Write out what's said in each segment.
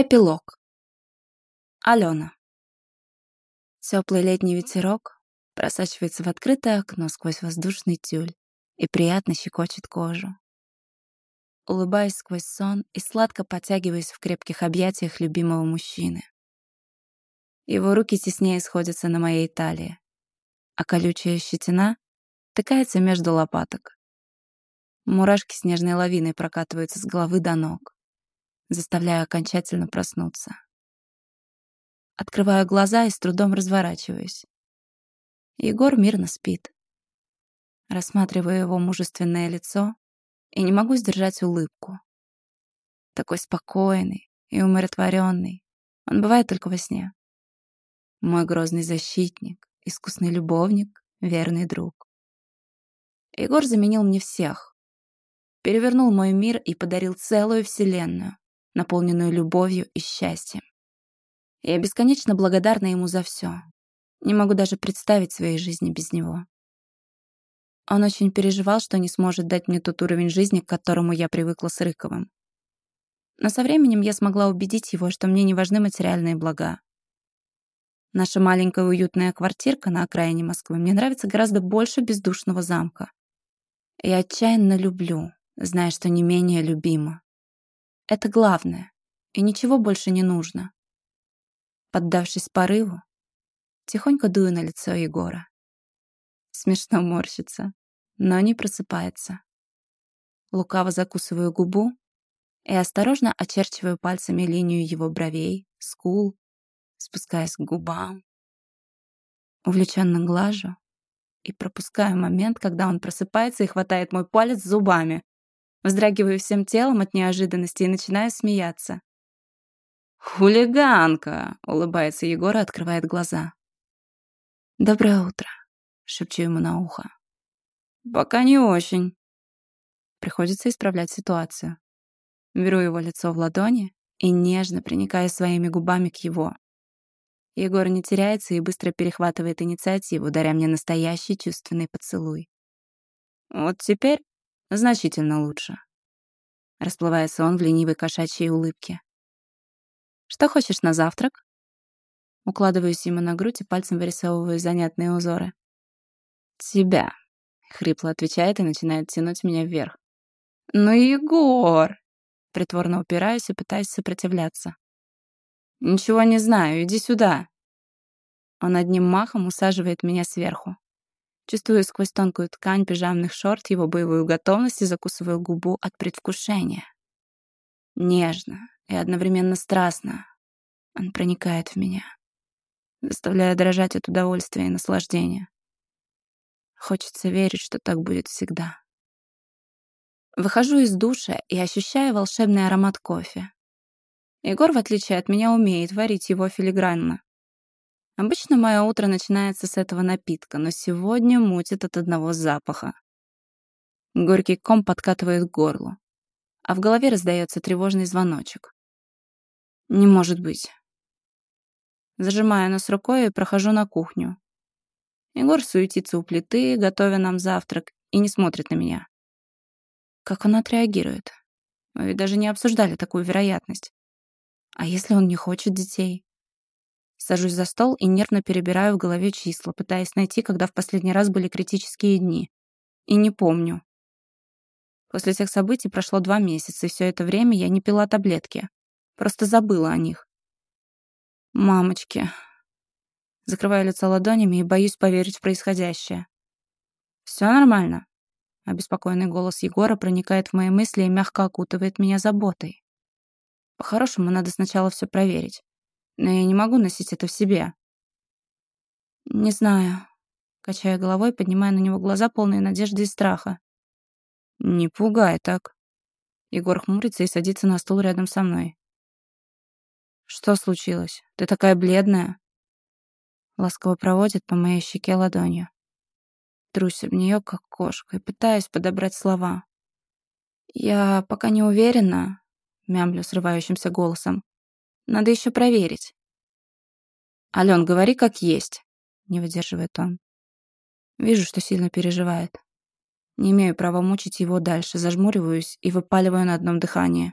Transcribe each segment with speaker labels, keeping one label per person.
Speaker 1: Эпилог. Алена. Теплый летний ветерок просачивается в открытое окно сквозь воздушный тюль и приятно щекочет кожу. Улыбаюсь сквозь сон и сладко потягиваюсь в крепких объятиях любимого мужчины. Его руки теснее сходятся на моей талии, а колючая щетина тыкается между лопаток. Мурашки снежной лавиной прокатываются с головы до ног заставляя окончательно проснуться. Открываю глаза и с трудом разворачиваюсь. Егор мирно спит. Рассматриваю его мужественное лицо и не могу сдержать улыбку. Такой спокойный и умиротворенный. Он бывает только во сне. Мой грозный защитник, искусный любовник, верный друг. Егор заменил мне всех. Перевернул мой мир и подарил целую вселенную наполненную любовью и счастьем. Я бесконечно благодарна ему за все. Не могу даже представить своей жизни без него. Он очень переживал, что не сможет дать мне тот уровень жизни, к которому я привыкла с Рыковым. Но со временем я смогла убедить его, что мне не важны материальные блага. Наша маленькая уютная квартирка на окраине Москвы мне нравится гораздо больше бездушного замка. Я отчаянно люблю, зная, что не менее любима. Это главное, и ничего больше не нужно. Поддавшись порыву, тихонько дую на лицо Егора. Смешно морщится, но не просыпается. Лукаво закусываю губу и осторожно очерчиваю пальцами линию его бровей, скул, спускаясь к губам. Увлеченно глажу и пропускаю момент, когда он просыпается и хватает мой палец зубами. Вздрагиваю всем телом от неожиданности и начинаю смеяться. «Хулиганка!» — улыбается Егор и открывает глаза. «Доброе утро», — шепчу ему на ухо. «Пока не очень». Приходится исправлять ситуацию. Беру его лицо в ладони и нежно приникаю своими губами к его. Егор не теряется и быстро перехватывает инициативу, даря мне настоящий чувственный поцелуй. «Вот теперь Значительно лучше. Расплывается он в ленивой кошачьей улыбке. Что хочешь на завтрак? Укладываюсь ему на грудь и пальцем вырисовываю занятные узоры. «Тебя», — хрипло отвечает и начинает тянуть меня вверх. «Ну, Егор!» Притворно упираюсь и пытаюсь сопротивляться. «Ничего не знаю, иди сюда!» Он одним махом усаживает меня сверху. Чувствую сквозь тонкую ткань пижамных шорт его боевую готовность и закусываю губу от предвкушения. Нежно и одновременно страстно он проникает в меня, заставляя дрожать от удовольствия и наслаждения. Хочется верить, что так будет всегда. Выхожу из душа и ощущаю волшебный аромат кофе. Егор, в отличие от меня, умеет варить его филигранно. Обычно мое утро начинается с этого напитка, но сегодня мутит от одного запаха. Горький ком подкатывает к горлу, а в голове раздается тревожный звоночек. Не может быть. Зажимаю нос рукой и прохожу на кухню. Егор суетится у плиты, готовя нам завтрак, и не смотрит на меня. Как он отреагирует? Мы ведь даже не обсуждали такую вероятность. А если он не хочет детей? Сажусь за стол и нервно перебираю в голове числа, пытаясь найти, когда в последний раз были критические дни. И не помню. После всех событий прошло два месяца, и все это время я не пила таблетки. Просто забыла о них. Мамочки. Закрываю лицо ладонями и боюсь поверить в происходящее. Все нормально?» Обеспокоенный голос Егора проникает в мои мысли и мягко окутывает меня заботой. По-хорошему, надо сначала все проверить но я не могу носить это в себе. Не знаю. Качая головой, поднимая на него глаза, полные надежды и страха. Не пугай так. Егор хмурится и садится на стул рядом со мной. Что случилось? Ты такая бледная. Ласково проводит по моей щеке ладонью. Трусь об нее, как кошка, и пытаюсь подобрать слова. Я пока не уверена, мямлю срывающимся голосом. Надо еще проверить. Ален, говори как есть. Не выдерживает он. Вижу, что сильно переживает. Не имею права мучить его дальше, зажмуриваюсь и выпаливаю на одном дыхании.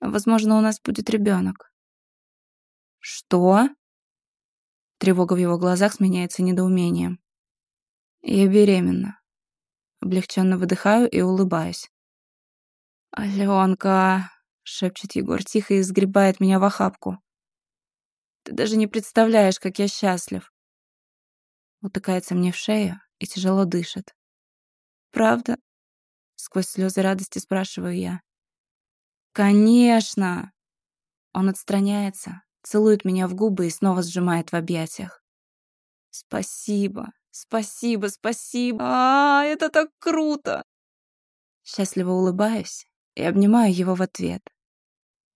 Speaker 1: Возможно, у нас будет ребенок. Что? Тревога в его глазах сменяется недоумением. Я беременна. Облегченно выдыхаю и улыбаюсь. «Аленка!» — шепчет Егор тихо и сгребает меня в охапку. «Ты даже не представляешь, как я счастлив!» Утыкается мне в шею и тяжело дышит. «Правда?» — сквозь слезы радости спрашиваю я. «Конечно!» Он отстраняется, целует меня в губы и снова сжимает в объятиях. «Спасибо, спасибо, спасибо! А, это так круто!» Счастливо улыбаюсь и обнимаю его в ответ.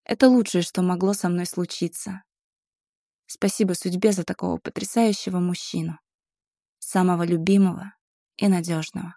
Speaker 1: Это лучшее, что могло со мной случиться. Спасибо судьбе за такого потрясающего мужчину. Самого любимого и надежного.